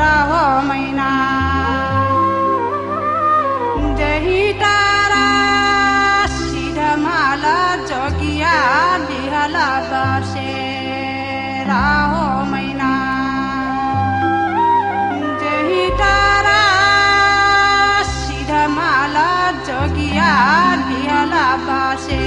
रहो मैना। जही तारा सीधा माला जोगिया बिहला बसे रहो मैना। जही तारा सीधा माला जोगिया बिहला बसे